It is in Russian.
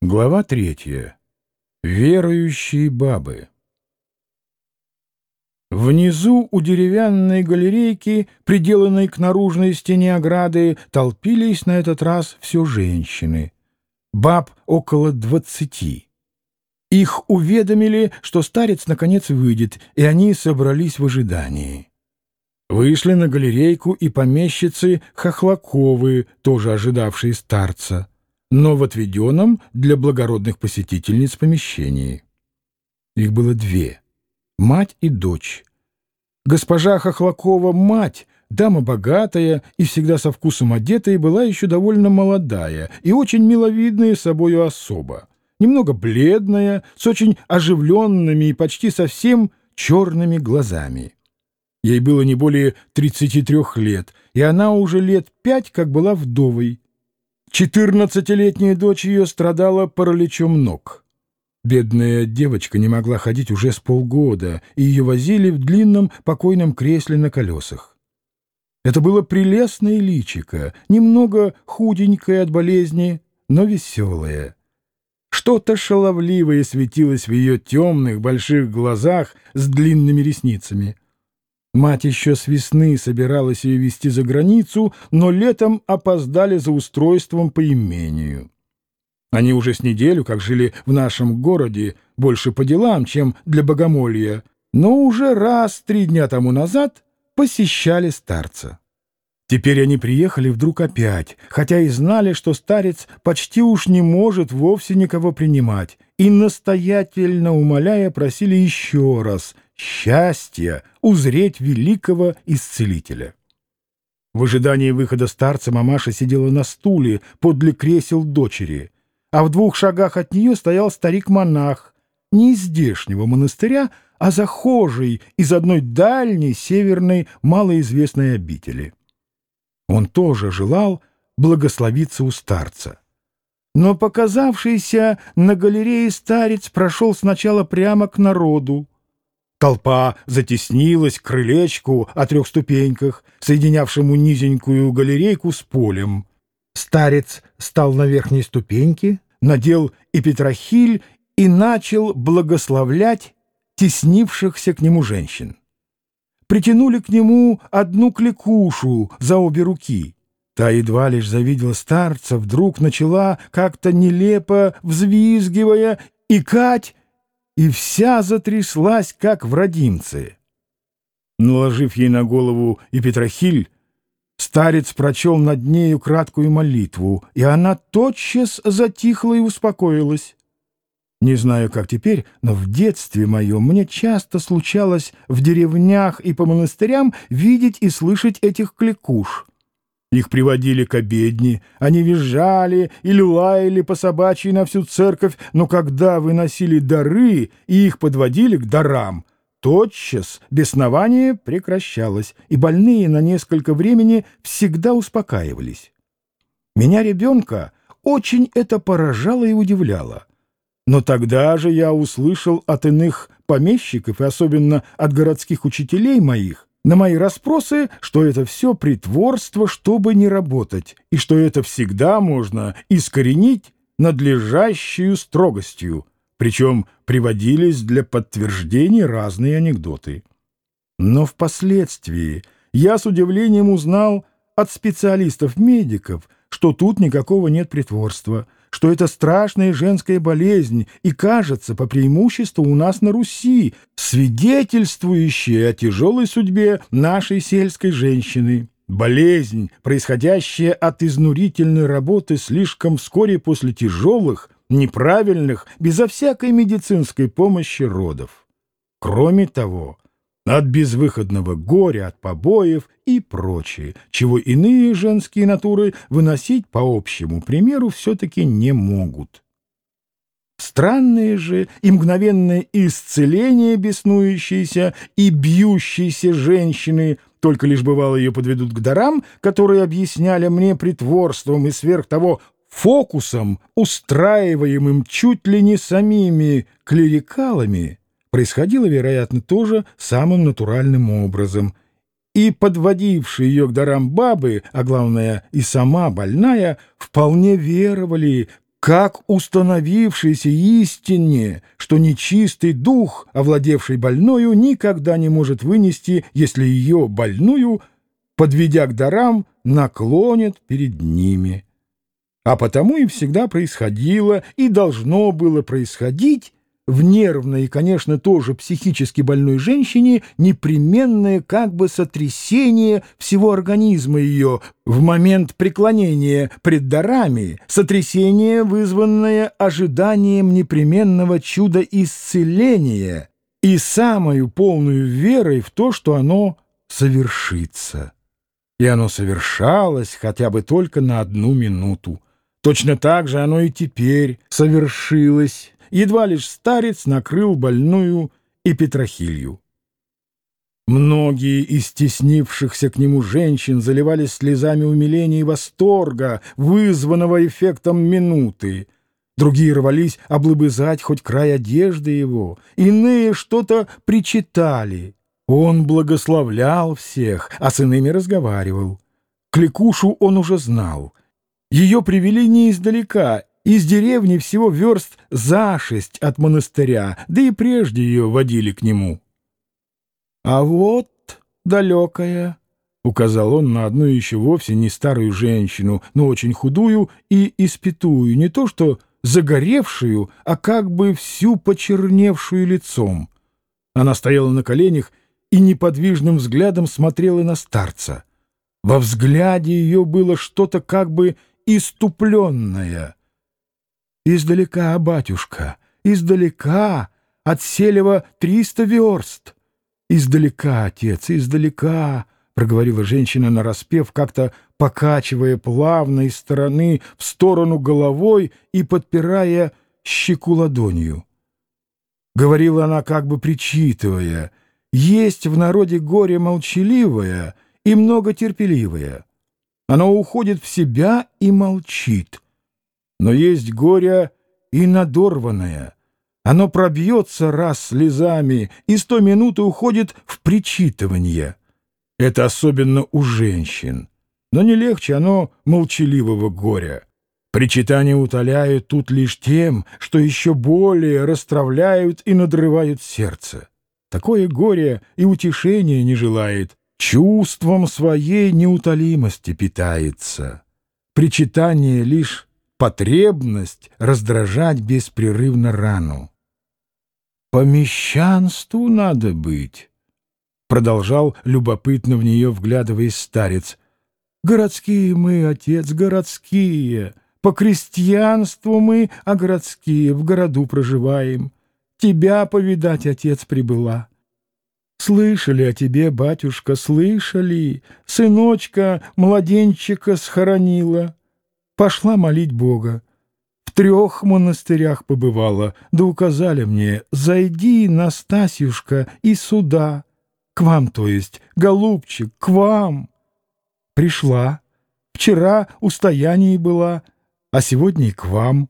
Глава третья. Верующие бабы. Внизу у деревянной галерейки, приделанной к наружной стене ограды, толпились на этот раз все женщины. Баб около двадцати. Их уведомили, что старец наконец выйдет, и они собрались в ожидании. Вышли на галерейку и помещицы Хохлаковы, тоже ожидавшие старца но в отведенном для благородных посетительниц помещении. Их было две — мать и дочь. Госпожа Хохлакова — мать, дама богатая и всегда со вкусом одетая, была еще довольно молодая и очень миловидная собою особа, немного бледная, с очень оживленными и почти совсем черными глазами. Ей было не более 33 лет, и она уже лет пять как была вдовой. Четырнадцатилетняя дочь ее страдала параличом ног. Бедная девочка не могла ходить уже с полгода, и ее возили в длинном покойном кресле на колесах. Это было прелестное личико, немного худенькое от болезни, но веселое. Что-то шаловливое светилось в ее темных больших глазах с длинными ресницами — Мать еще с весны собиралась ее везти за границу, но летом опоздали за устройством по имению. Они уже с неделю как жили в нашем городе, больше по делам, чем для богомолья, но уже раз три дня тому назад посещали старца. Теперь они приехали вдруг опять, хотя и знали, что старец почти уж не может вовсе никого принимать, и настоятельно умоляя просили еще раз — счастья узреть великого исцелителя. В ожидании выхода старца мамаша сидела на стуле подле кресел дочери, а в двух шагах от нее стоял старик-монах, не из здешнего монастыря, а захожий из одной дальней северной малоизвестной обители. Он тоже желал благословиться у старца. Но показавшийся на галерее старец прошел сначала прямо к народу, Толпа затеснилась к крылечку о трех ступеньках, соединявшему низенькую галерейку с полем. Старец стал на верхней ступеньке, надел и петрохиль и начал благословлять теснившихся к нему женщин. Притянули к нему одну кликушу за обе руки. Та едва лишь завидела старца, вдруг начала, как-то нелепо взвизгивая, икать и вся затряслась, как в родимце. Наложив ей на голову и Петрохиль, старец прочел над нею краткую молитву, и она тотчас затихла и успокоилась. Не знаю, как теперь, но в детстве моем мне часто случалось в деревнях и по монастырям видеть и слышать этих кликуш — их приводили к обедне, они визжали или лаяли по собачьей на всю церковь, но когда выносили дары и их подводили к дарам, тотчас беснование прекращалось, и больные на несколько времени всегда успокаивались. Меня, ребенка, очень это поражало и удивляло. Но тогда же я услышал от иных помещиков и особенно от городских учителей моих, на мои расспросы, что это все притворство, чтобы не работать, и что это всегда можно искоренить надлежащую строгостью, причем приводились для подтверждения разные анекдоты. Но впоследствии я с удивлением узнал от специалистов-медиков, что тут никакого нет притворства — что это страшная женская болезнь и, кажется, по преимуществу у нас на Руси, свидетельствующая о тяжелой судьбе нашей сельской женщины. Болезнь, происходящая от изнурительной работы слишком вскоре после тяжелых, неправильных, безо всякой медицинской помощи родов. Кроме того, от безвыходного горя, от побоев и прочее, чего иные женские натуры выносить по общему примеру все-таки не могут. Странное же и мгновенное исцеление беснующейся и бьющейся женщины только лишь бывало ее подведут к дарам, которые объясняли мне притворством и сверх того фокусом, устраиваемым чуть ли не самими клерикалами, происходило, вероятно, тоже самым натуральным образом, и подводившие ее к дарам бабы, а главное и сама больная, вполне веровали, как установившейся истине, что нечистый дух, овладевший больною, никогда не может вынести, если ее больную, подведя к дарам, наклонит перед ними. А потому и всегда происходило и должно было происходить в нервной и, конечно, тоже психически больной женщине непременное как бы сотрясение всего организма ее в момент преклонения пред дарами, сотрясение, вызванное ожиданием непременного чуда исцеления и самую полную верой в то, что оно совершится. И оно совершалось хотя бы только на одну минуту. Точно так же оно и теперь совершилось едва лишь старец накрыл больную и Петрохилью. Многие из теснившихся к нему женщин заливались слезами умиления и восторга, вызванного эффектом минуты. Другие рвались облыбызать хоть край одежды его, иные что-то причитали. Он благословлял всех, а с иными разговаривал. Кликушу он уже знал. Ее привели не издалека, из деревни всего верст за шесть от монастыря, да и прежде ее водили к нему. — А вот далекая, — указал он на одну еще вовсе не старую женщину, но очень худую и испятую, не то что загоревшую, а как бы всю почерневшую лицом. Она стояла на коленях и неподвижным взглядом смотрела на старца. Во взгляде ее было что-то как бы иступленное — Издалека, батюшка, издалека, от Селева триста верст. Издалека, отец, издалека, — проговорила женщина нараспев, как-то покачивая плавно из стороны в сторону головой и подпирая щеку ладонью. Говорила она, как бы причитывая, «Есть в народе горе молчаливое и многотерпеливое. Оно уходит в себя и молчит» но есть горе и надорванное. Оно пробьется раз слезами и сто минут уходит в причитывание. Это особенно у женщин. Но не легче оно молчаливого горя. Причитания утоляют тут лишь тем, что еще более расстравляют и надрывают сердце. Такое горе и утешение не желает, чувством своей неутолимости питается. Причитание лишь потребность раздражать беспрерывно рану. «По мещанству надо быть», — продолжал любопытно в нее вглядываясь старец. «Городские мы, отец, городские. По крестьянству мы, а городские, в городу проживаем. Тебя повидать, отец, прибыла». Слышали о тебе, батюшка, слышали. Сыночка, младенчика схоронила. Пошла молить Бога. В трех монастырях побывала, да указали мне, зайди, Настасьюшка, и сюда. К вам, то есть, голубчик, к вам. Пришла. Вчера у стояния была, а сегодня и к вам.